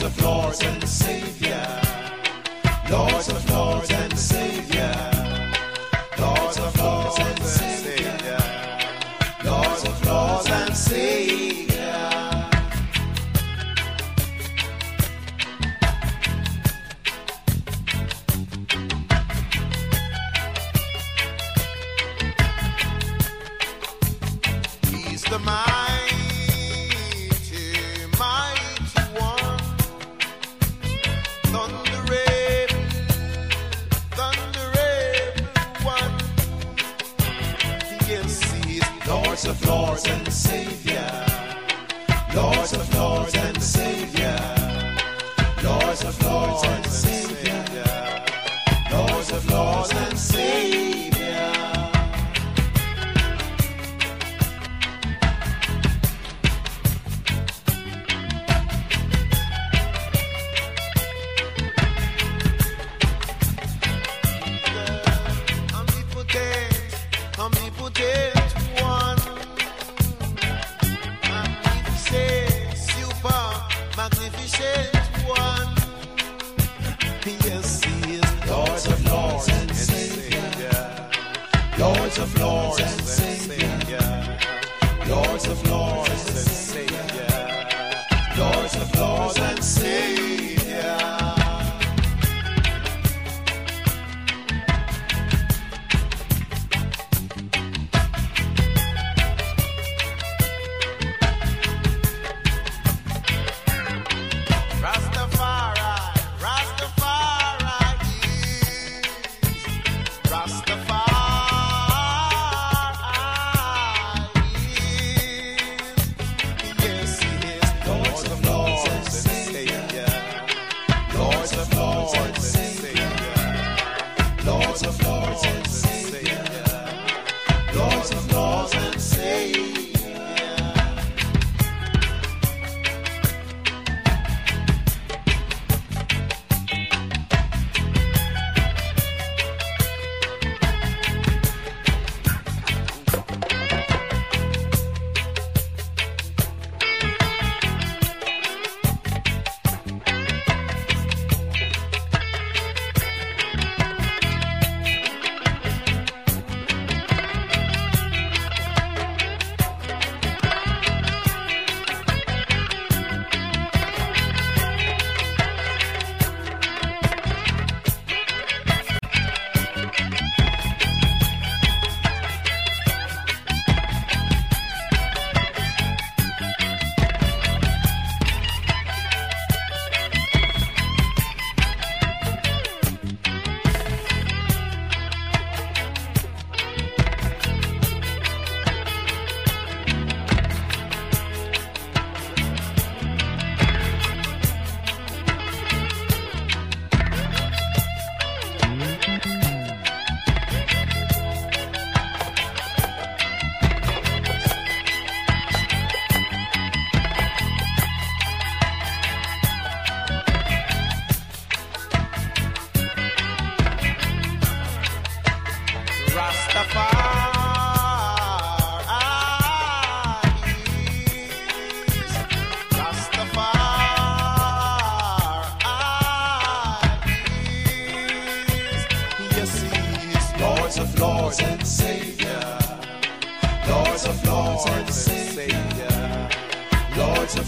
Lords of Lords and Savior. Lords of Lords and Savior. Lords of Lords and Savior. Lords of Lords and Savior. He's the man. Lords of Lords and Savior. Lords of Lords and Savior. Lords of Lords and Savior. Lords of Lords and Savior, Lords of Lords. Lords of Lords and Savior. Lords of Lords and Savior. Lords of Lords. lords of lords and saints.